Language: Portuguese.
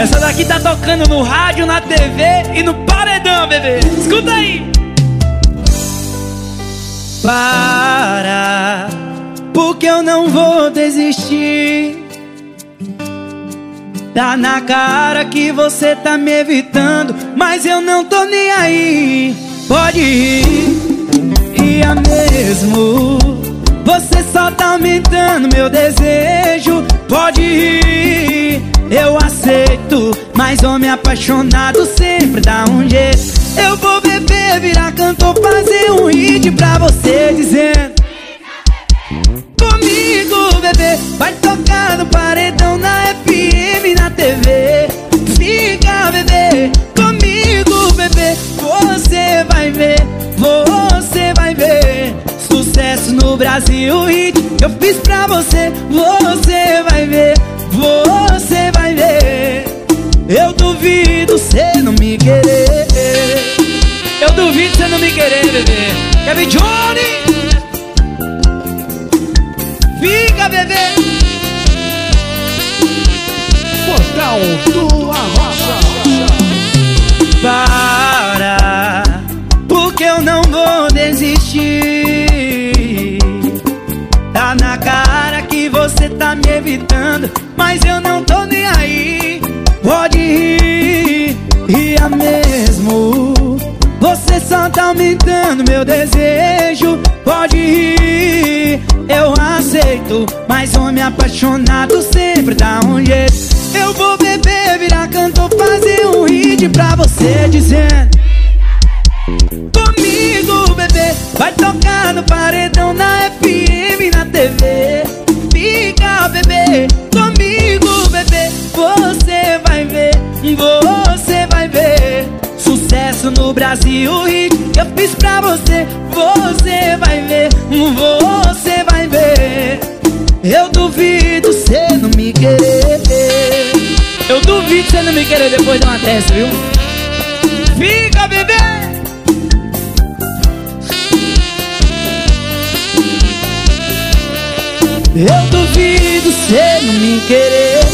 Essa daqui tá tocando no rádio, na TV e no paredão, bebê. Escuta aí. Para, porque eu não vou desistir. Tá na cara que você tá me evitando, mas eu não tô nem aí. Pode ir, ia mesmo. Você só tá aumentando meu desejo. Pode ir. Mas homem apaixonado sempre dá um jeito. Eu vou beber, virar cantor, fazer um hit pra você dizendo. Comigo, bebê, vai tocar no paredão na FM, na TV. Fica, bebê, comigo, bebê, você vai ver, você vai ver. Sucesso no Brasil, hit eu fiz pra você, você vai ver, você. Eu duvido cê não me querer. Eu duvido você não me querer, bebê. Kevin Johnny! Fica, bebê! Portal do Arrocha. Para, porque eu não vou desistir. Tá na cara que você tá me evitando, mas eu não tô nem aí. Pode mesmo. Você só tá aumentando meu desejo. Pode rir, eu aceito. Mas homem apaixonado sempre dá um jeito. Eu vou beber, virar cantor, fazer um hit pra você dizendo. Brasil, hit eu fiz pra você, você vai ver, você vai ver. Eu duvido cê não me querer. Eu duvido você não me querer depois de uma dessa, viu? Fica, bebê! Eu duvido cê não me querer